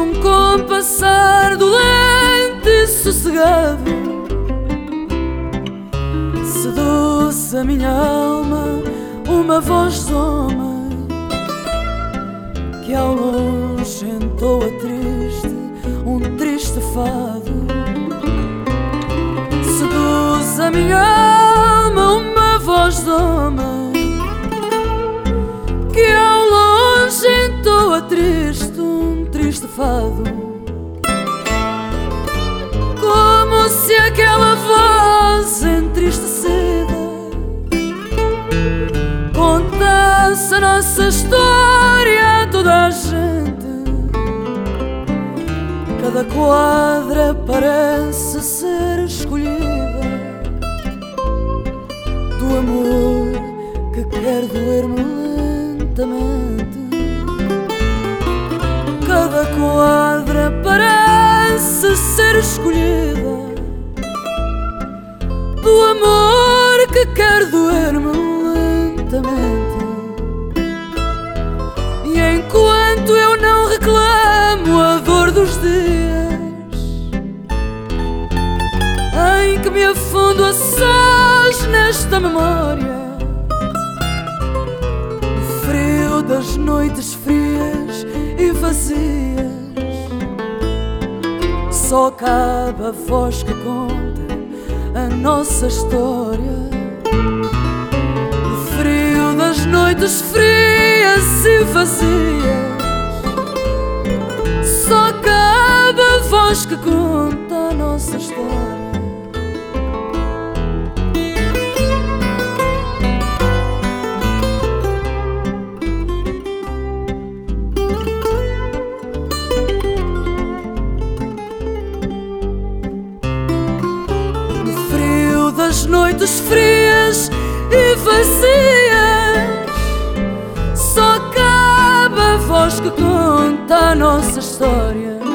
num compassar dolente e sossegado. Seduz a minha alma uma voz homem que ao longe entoa triste, um triste fado. Seduz a minha alma uma voz de fado. Como se aquela voz entristecida contasse a nossa história a toda a gente. Cada quadra parece ser escolhida do amor que quer doer-me lentamente. Quadra parece ser escolhida do amor que quer doer-me lentamente. E enquanto eu não reclamo a dor dos dias em que me afundo a sós nesta memória das noites frias vazias. Só cabe a voz que conta a nossa história. O frio das noites frias e vazias. Só cabe a voz que conta a nossa história. Noites frias e vazias. Só cabe a voz que conta a nossa história.